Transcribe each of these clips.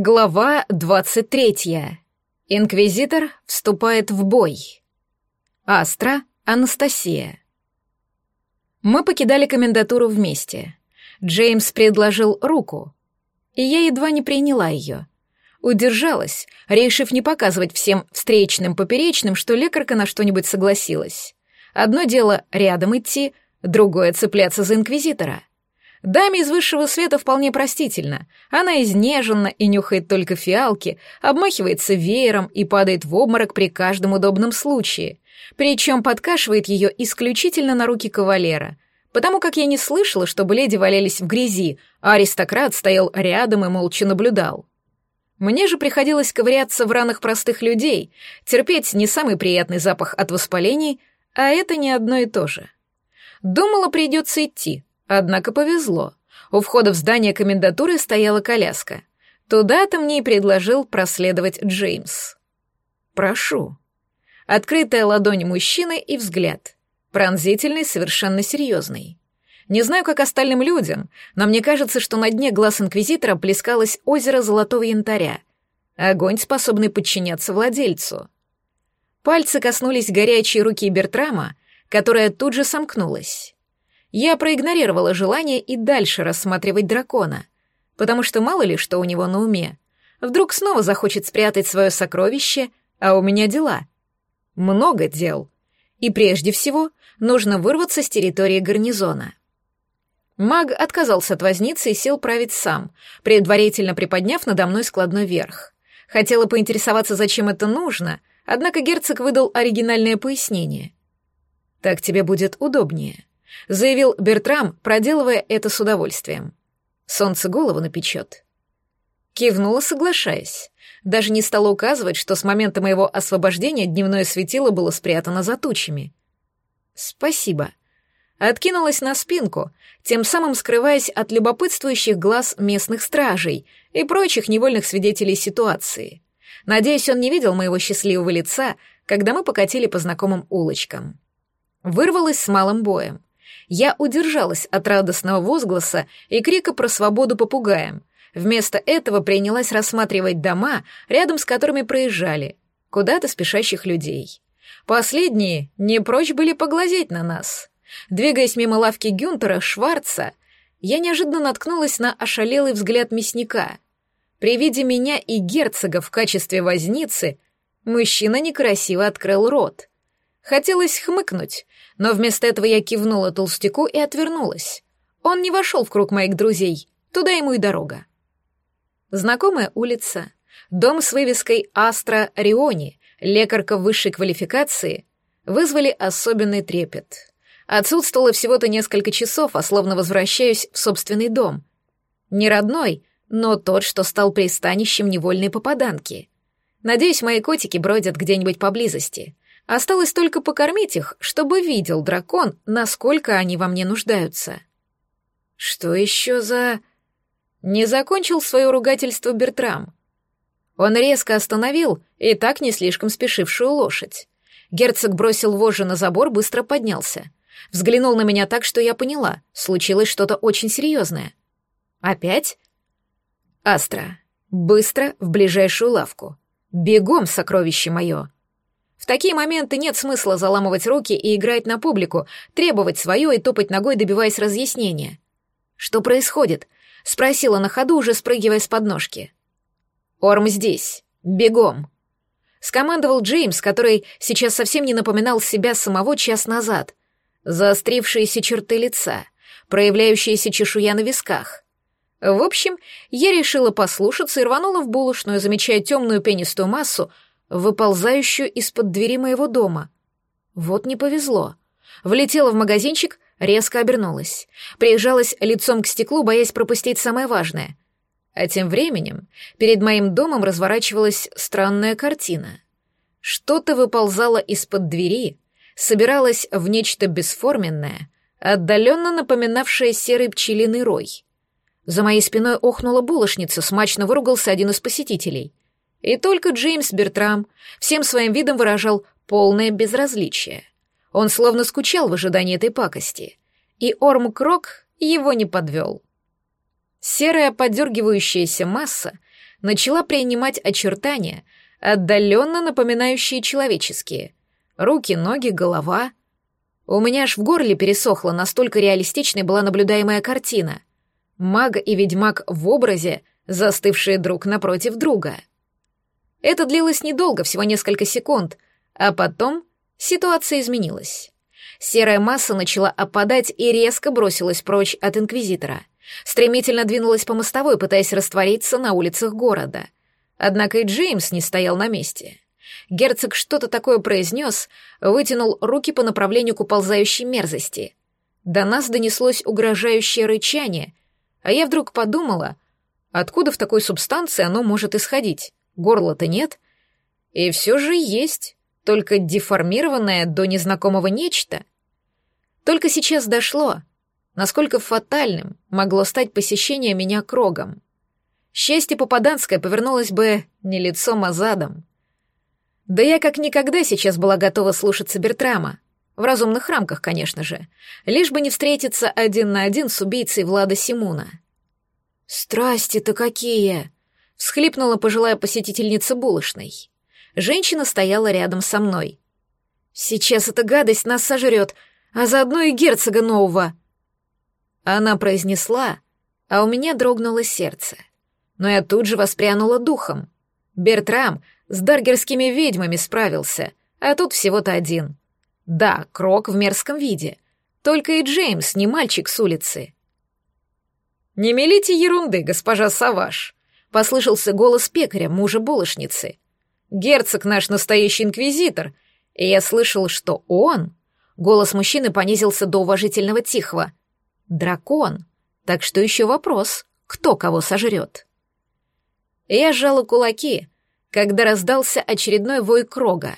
Глава 23. Инквизитор вступает в бой. Астра, Анастасия. Мы покидали комендатуру вместе. Джеймс предложил руку, и я едва не приняла ее. Удержалась, решив не показывать всем встречным поперечным, что лекарка на что-нибудь согласилась. Одно дело рядом идти, другое — цепляться за инквизитора — Даме из высшего света вполне простительно. Она изнежена и нюхает только фиалки, обмахивается веером и падает в обморок при каждом удобном случае. Причем подкашивает ее исключительно на руки кавалера. Потому как я не слышала, чтобы леди валялись в грязи, а аристократ стоял рядом и молча наблюдал. Мне же приходилось ковыряться в ранах простых людей, терпеть не самый приятный запах от воспалений, а это не одно и то же. Думала, придется идти — Однако повезло. У входа в здание комендатуры стояла коляска. Туда-то мне и предложил проследовать Джеймс. «Прошу». Открытая ладонь мужчины и взгляд. Пронзительный, совершенно серьезный. Не знаю, как остальным людям, но мне кажется, что на дне глаз Инквизитора плескалось озеро золотого янтаря. Огонь, способный подчиняться владельцу. Пальцы коснулись горячей руки Бертрама, которая тут же сомкнулась. Я проигнорировала желание и дальше рассматривать дракона, потому что мало ли что у него на уме. Вдруг снова захочет спрятать свое сокровище, а у меня дела. Много дел. И прежде всего нужно вырваться с территории гарнизона. Маг отказался от возницы и сел править сам, предварительно приподняв надо мной складной верх. Хотела поинтересоваться, зачем это нужно, однако герцог выдал оригинальное пояснение. «Так тебе будет удобнее». — заявил Бертрам, проделывая это с удовольствием. Солнце голову напечет. Кивнула, соглашаясь. Даже не стала указывать, что с момента моего освобождения дневное светило было спрятано за тучами. «Спасибо». Откинулась на спинку, тем самым скрываясь от любопытствующих глаз местных стражей и прочих невольных свидетелей ситуации. Надеюсь, он не видел моего счастливого лица, когда мы покатили по знакомым улочкам. Вырвалась с малым боем. Я удержалась от радостного возгласа и крика про свободу попугаем. Вместо этого принялась рассматривать дома, рядом с которыми проезжали, куда-то спешащих людей. Последние не прочь были поглазеть на нас. Двигаясь мимо лавки Гюнтера Шварца, я неожиданно наткнулась на ошалелый взгляд мясника. При виде меня и герцога в качестве возницы мужчина некрасиво открыл рот. Хотелось хмыкнуть, но вместо этого я кивнула толстяку и отвернулась. Он не вошел в круг моих друзей, туда ему и дорога. Знакомая улица, дом с вывеской «Астра Риони», лекарка высшей квалификации, вызвали особенный трепет. Отсутствовало всего-то несколько часов, а словно возвращаюсь в собственный дом. Не родной, но тот, что стал пристанищем невольной попаданки. Надеюсь, мои котики бродят где-нибудь поблизости. Осталось только покормить их, чтобы видел дракон, насколько они во мне нуждаются. Что еще за... Не закончил свое ругательство Бертрам. Он резко остановил и так не слишком спешившую лошадь. Герцог бросил вожжи на забор, быстро поднялся. Взглянул на меня так, что я поняла, случилось что-то очень серьезное. Опять? Астра, быстро в ближайшую лавку. Бегом, сокровище мое! В такие моменты нет смысла заламывать руки и играть на публику, требовать свое и топать ногой, добиваясь разъяснения. «Что происходит?» — спросила на ходу, уже спрыгивая с подножки. «Орм здесь. Бегом!» Скомандовал Джеймс, который сейчас совсем не напоминал себя самого час назад. Заострившиеся черты лица, проявляющиеся чешуя на висках. В общем, я решила послушаться и рванула в булочную, замечая темную пенистую массу — выползающую из-под двери моего дома. Вот не повезло. Влетела в магазинчик, резко обернулась. приезжалась лицом к стеклу, боясь пропустить самое важное. А тем временем перед моим домом разворачивалась странная картина. Что-то выползало из-под двери, собиралось в нечто бесформенное, отдаленно напоминавшее серый пчелиный рой. За моей спиной охнула булочница, смачно выругался один из посетителей. И только Джеймс Бертрам всем своим видом выражал полное безразличие. Он словно скучал в ожидании этой пакости, и Орм Крок его не подвел. Серая подергивающаяся масса начала принимать очертания, отдаленно напоминающие человеческие. Руки, ноги, голова. У меня аж в горле пересохло, настолько реалистичной была наблюдаемая картина. Маг и ведьмак в образе, застывшие друг напротив друга — это длилось недолго, всего несколько секунд, а потом ситуация изменилась. Серая масса начала опадать и резко бросилась прочь от инквизитора. Стремительно двинулась по мостовой, пытаясь раствориться на улицах города. Однако и Джеймс не стоял на месте. Герцог что-то такое произнес, вытянул руки по направлению к уползающей мерзости. До нас донеслось угрожающее рычание, а я вдруг подумала, откуда в такой субстанции оно может исходить горла-то нет. И все же есть, только деформированное до незнакомого нечто. Только сейчас дошло, насколько фатальным могло стать посещение меня крогом. Счастье попаданское повернулось бы не лицом, а задом. Да я как никогда сейчас была готова слушаться Бертрама. В разумных рамках, конечно же. Лишь бы не встретиться один на один с убийцей Влада Симуна. «Страсти-то какие!» всхлипнула пожилая посетительница булочной. Женщина стояла рядом со мной. «Сейчас эта гадость нас сожрет, а заодно и герцога нового!» Она произнесла, а у меня дрогнуло сердце. Но я тут же воспрянула духом. Бертрам с даргерскими ведьмами справился, а тут всего-то один. Да, крок в мерзком виде. Только и Джеймс не мальчик с улицы. «Не мелите ерунды, госпожа Саваш», послышался голос пекаря, мужа булочницы. «Герцог наш настоящий инквизитор!» И я слышал, что он... Голос мужчины понизился до уважительного тихого. «Дракон!» Так что еще вопрос, кто кого сожрет. Я сжала кулаки, когда раздался очередной вой крога.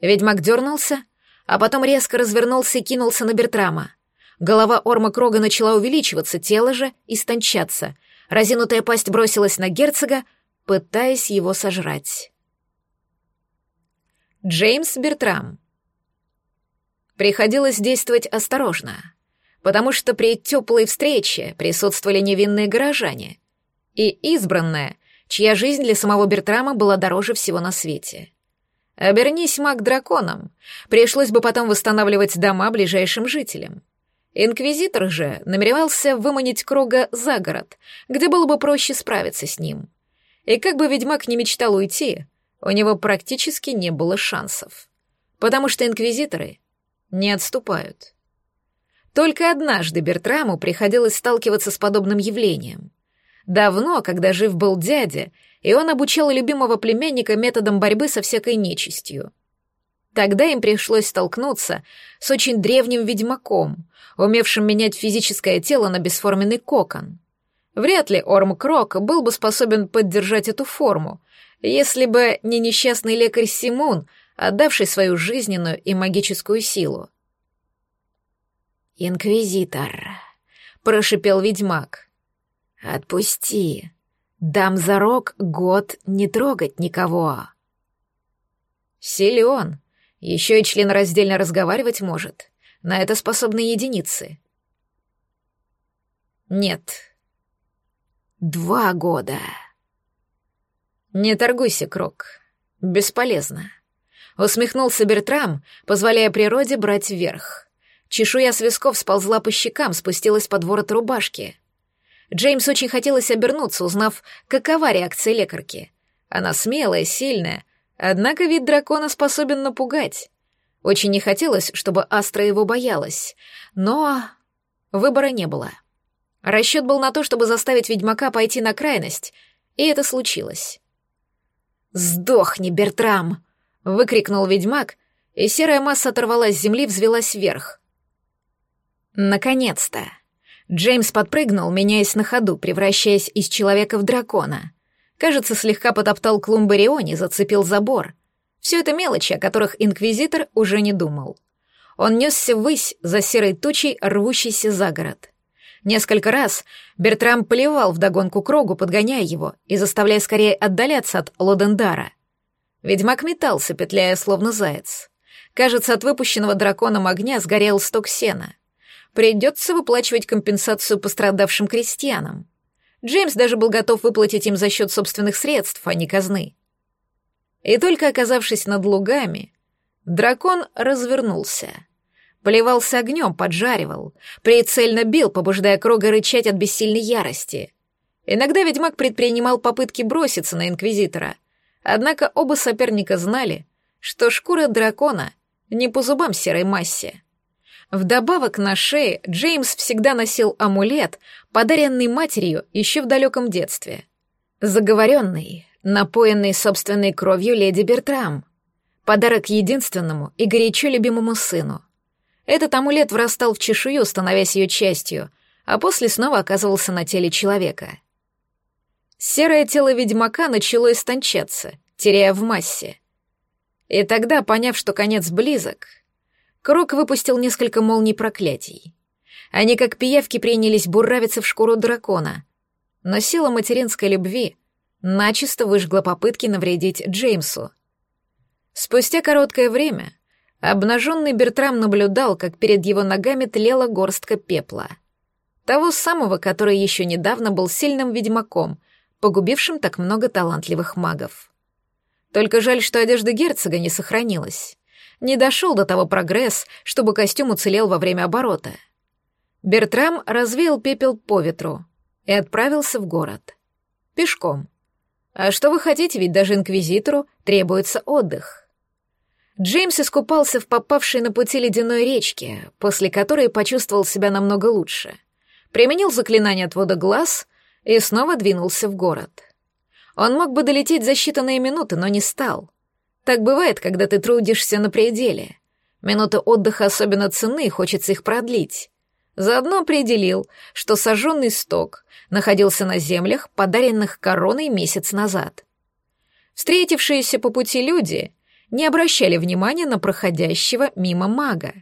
Ведьмак дернулся, а потом резко развернулся и кинулся на Бертрама. Голова Орма Крога начала увеличиваться, тело же — истончаться. Разинутая пасть бросилась на герцога, пытаясь его сожрать. Джеймс Бертрам. Приходилось действовать осторожно, потому что при теплой встрече присутствовали невинные горожане и избранная, чья жизнь для самого Бертрама была дороже всего на свете. Обернись маг драконом, пришлось бы потом восстанавливать дома ближайшим жителям. Инквизитор же намеревался выманить круга за город, где было бы проще справиться с ним. И как бы ведьмак не мечтал уйти, у него практически не было шансов. Потому что инквизиторы не отступают. Только однажды Бертраму приходилось сталкиваться с подобным явлением. Давно, когда жив был дядя, и он обучал любимого племянника методам борьбы со всякой нечистью — Тогда им пришлось столкнуться с очень древним ведьмаком, умевшим менять физическое тело на бесформенный кокон. Вряд ли Орм Крок был бы способен поддержать эту форму, если бы не несчастный лекарь Симун, отдавший свою жизненную и магическую силу. «Инквизитор», — прошипел ведьмак, — «отпусти, дам зарок год не трогать никого». «Силен», еще и член раздельно разговаривать может. На это способны единицы. Нет. Два года. Не торгуйся, Крок. Бесполезно. Усмехнулся Бертрам, позволяя природе брать верх. Чешуя с висков сползла по щекам, спустилась под ворот рубашки. Джеймс очень хотелось обернуться, узнав, какова реакция лекарки. Она смелая, сильная, Однако вид дракона способен напугать. Очень не хотелось, чтобы Астра его боялась, но выбора не было. Расчет был на то, чтобы заставить ведьмака пойти на крайность, и это случилось. «Сдохни, Бертрам!» — выкрикнул ведьмак, и серая масса оторвалась с земли, взвелась вверх. «Наконец-то!» Джеймс подпрыгнул, меняясь на ходу, превращаясь из человека в дракона кажется, слегка потоптал клумбы Риони, зацепил забор. Все это мелочи, о которых инквизитор уже не думал. Он несся ввысь за серой тучей, рвущейся за город. Несколько раз Бертрам плевал вдогонку Крогу, подгоняя его и заставляя скорее отдаляться от Лодендара. Ведьмак метался, петляя словно заяц. Кажется, от выпущенного драконом огня сгорел сток сена. Придется выплачивать компенсацию пострадавшим крестьянам. Джеймс даже был готов выплатить им за счет собственных средств, а не казны. И только оказавшись над лугами, дракон развернулся. плевался огнем, поджаривал, прицельно бил, побуждая Крога рычать от бессильной ярости. Иногда ведьмак предпринимал попытки броситься на Инквизитора, однако оба соперника знали, что шкура дракона не по зубам серой массе. Вдобавок на шее Джеймс всегда носил амулет, подаренный матерью еще в далеком детстве. Заговоренный, напоенный собственной кровью леди Бертрам. Подарок единственному и горячо любимому сыну. Этот амулет врастал в чешую, становясь ее частью, а после снова оказывался на теле человека. Серое тело ведьмака начало истончаться, теряя в массе. И тогда, поняв, что конец близок, Крок выпустил несколько молний проклятий. Они, как пиявки, принялись буравиться в шкуру дракона. Но сила материнской любви начисто выжгла попытки навредить Джеймсу. Спустя короткое время обнаженный Бертрам наблюдал, как перед его ногами тлела горстка пепла. Того самого, который еще недавно был сильным ведьмаком, погубившим так много талантливых магов. Только жаль, что одежда герцога не сохранилась не дошел до того прогресс, чтобы костюм уцелел во время оборота. Бертрам развеял пепел по ветру и отправился в город. Пешком. А что вы хотите, ведь даже инквизитору требуется отдых. Джеймс искупался в попавшей на пути ледяной речке, после которой почувствовал себя намного лучше. Применил заклинание отвода глаз и снова двинулся в город. Он мог бы долететь за считанные минуты, но не стал — так бывает, когда ты трудишься на пределе. Минуты отдыха особенно ценны, хочется их продлить. Заодно определил, что сожженный сток находился на землях, подаренных короной месяц назад. Встретившиеся по пути люди не обращали внимания на проходящего мимо мага.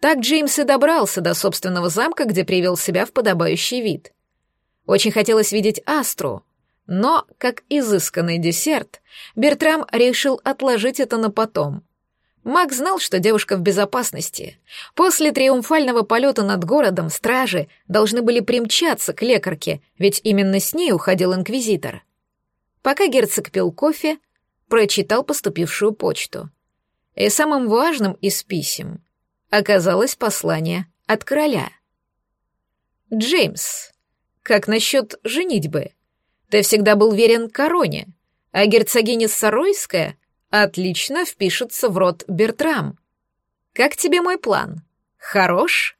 Так Джеймс и добрался до собственного замка, где привел себя в подобающий вид. Очень хотелось видеть Астру, но, как изысканный десерт, Бертрам решил отложить это на потом. Мак знал, что девушка в безопасности. После триумфального полета над городом стражи должны были примчаться к лекарке, ведь именно с ней уходил инквизитор. Пока герцог пил кофе, прочитал поступившую почту. И самым важным из писем оказалось послание от короля. «Джеймс, как насчет женитьбы?» Ты всегда был верен короне, а герцогиня Саройская отлично впишется в рот Бертрам. Как тебе мой план? Хорош?»